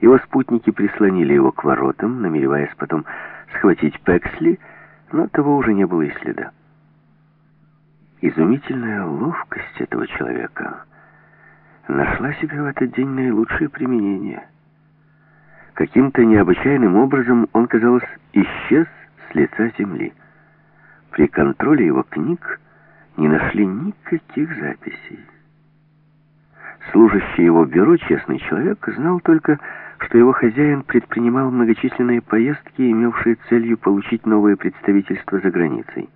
Его спутники прислонили его к воротам, намереваясь потом схватить Пексли, но того уже не было и следа. Изумительная ловкость этого человека нашла себе в этот день наилучшее применение. Каким-то необычайным образом он, казалось, исчез с лица земли. При контроле его книг не нашли никаких записей. Служащий его бюро, честный человек, знал только, что его хозяин предпринимал многочисленные поездки, имевшие целью получить новое представительство за границей.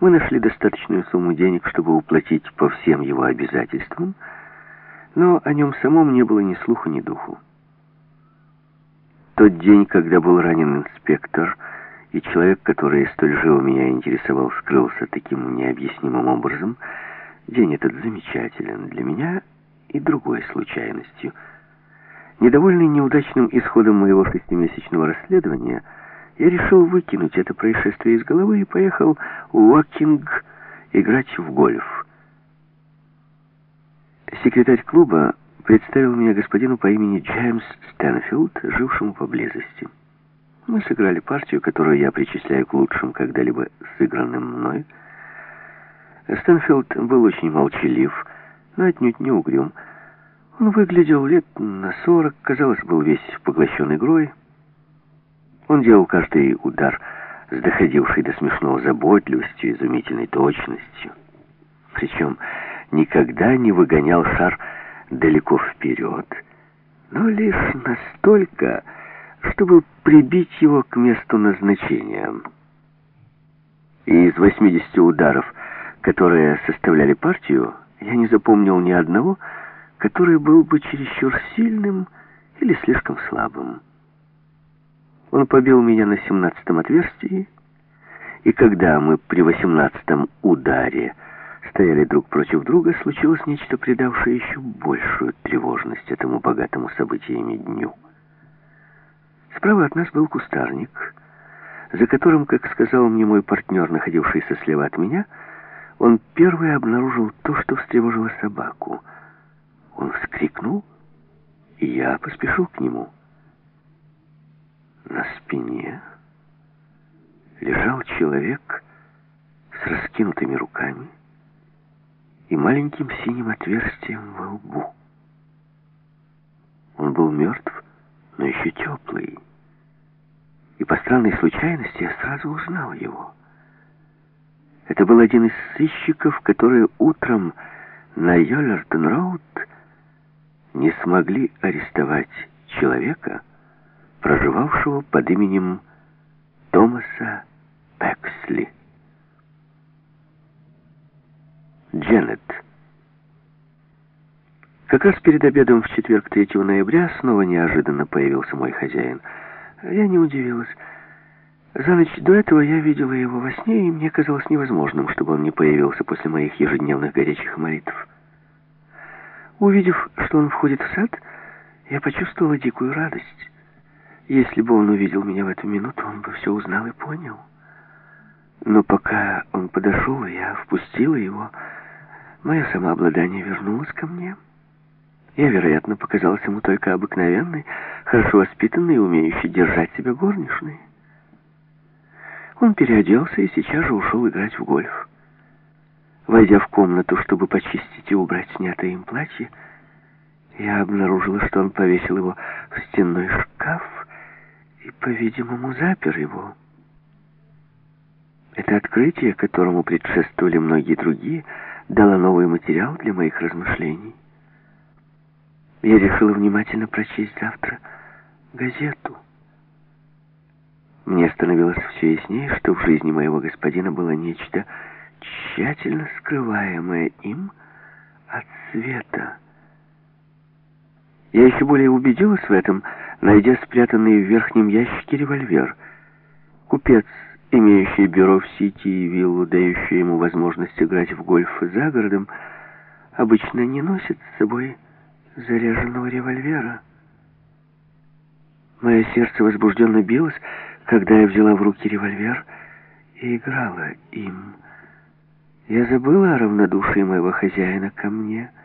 Мы нашли достаточную сумму денег, чтобы уплатить по всем его обязательствам, но о нем самом не было ни слуха, ни духу. Тот день, когда был ранен инспектор, и человек, который столь живо меня интересовал, скрылся таким необъяснимым образом, день этот замечателен для меня и другой случайностью. Недовольный неудачным исходом моего шестимесячного расследования, я решил выкинуть это происшествие из головы и поехал в Уокинг играть в гольф. Секретарь клуба представил меня господину по имени Джеймс Стэнфилд, жившему поблизости. Мы сыграли партию, которую я причисляю к лучшим когда-либо сыгранным мной. Стэнфилд был очень молчалив, но отнюдь не угрюм. Он выглядел лет на сорок, казалось, был весь поглощен игрой. Он делал каждый удар с доходившей до смешного заботливостью, изумительной точностью. Причем никогда не выгонял шар далеко вперед, но лишь настолько, чтобы прибить его к месту назначения. И из 80 ударов, которые составляли партию, я не запомнил ни одного, который был бы чересчур сильным или слишком слабым. Он побил меня на семнадцатом отверстии, и когда мы при восемнадцатом ударе стояли друг против друга, случилось нечто, придавшее еще большую тревожность этому богатому событиями дню. Справа от нас был кустарник, за которым, как сказал мне мой партнер, находившийся слева от меня, он первый обнаружил то, что встревожило собаку. Он вскрикнул, и я поспешил к нему. На спине лежал человек с раскинутыми руками, и маленьким синим отверстием во лбу. Он был мертв, но еще теплый. И по странной случайности я сразу узнал его. Это был один из сыщиков, которые утром на Йоллертон-Роуд не смогли арестовать человека, проживавшего под именем Томаса Пексли. Дженнет. Как раз перед обедом в четверг 3 ноября снова неожиданно появился мой хозяин. Я не удивилась. За ночь до этого я видела его во сне, и мне казалось невозможным, чтобы он не появился после моих ежедневных горячих молитв. Увидев, что он входит в сад, я почувствовала дикую радость. Если бы он увидел меня в эту минуту, он бы все узнал и понял. Но пока он подошел, я впустила его, Мое самообладание вернулось ко мне. Я, вероятно, показалась ему только обыкновенной, хорошо воспитанной и умеющей держать себя горничной. Он переоделся и сейчас же ушел играть в гольф. Войдя в комнату, чтобы почистить и убрать снятое им платье, я обнаружила, что он повесил его в стенной шкаф и, по-видимому, запер его. Это открытие, которому предшествовали многие другие, дала новый материал для моих размышлений. Я решила внимательно прочесть завтра газету. Мне становилось все яснее, что в жизни моего господина было нечто тщательно скрываемое им от света. Я еще более убедилась в этом, найдя спрятанный в верхнем ящике револьвер. Купец имеющий бюро в Сити и виллу, дающую ему возможность играть в гольф за городом, обычно не носит с собой заряженного револьвера. Мое сердце возбужденно билось, когда я взяла в руки револьвер и играла им. Я забыла о равнодушии моего хозяина ко мне —